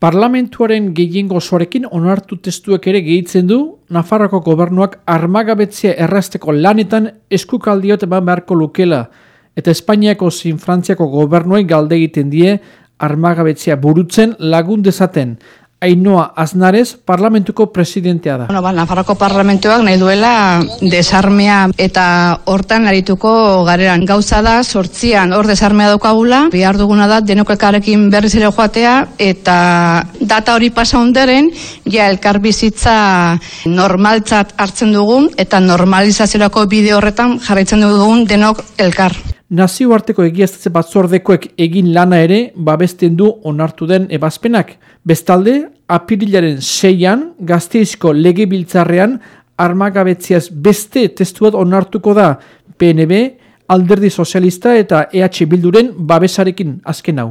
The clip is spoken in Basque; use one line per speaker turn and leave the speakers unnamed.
Parlamentuaren gehiengo osoarekin onartu testuek ere gehitzen du, Nafarroko gobernuak armagabetzia errazteko lanetan eskukaldiot eman beharko lukela, eta Espainiako zin Frantziako gobernuai galde egiten die armagabetzia burutzen lagun dezaten. Ainoa Aznarez parlamentuko presidentea da.
Bueno, ba, Nafarroko parlamentuak nahi duela desarmea eta hortan arituko gareran. Gauza da, sortzian hor desarmea daukagula, bihar duguna da denok elkarrekin berriz ere joatea eta data hori pasa onderen, ja elkar bizitza normaltzat hartzen dugun eta normalizaziorako bide horretan jarraitzen dugun denok elkar.
Nazioarteko egiaztatze batzordekoek egin lana ere babesten du onartu den ebazpenak. Bestalde, apirilaren seian, gazteizko legebiltzarrean armagabetziaz beste testuat onartuko da PNB, Alderdi Sozialista eta EH Bilduren babesarekin azken hau.